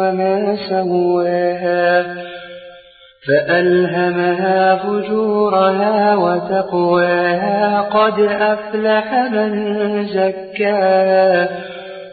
وما سواها فألهمها فجورها وتقواها قد أفلح من زكاها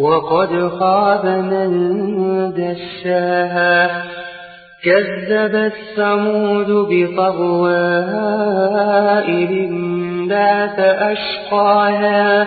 وقد خاب من دساها. كذب الثمود بطغواها إذ انبعث أشقاها.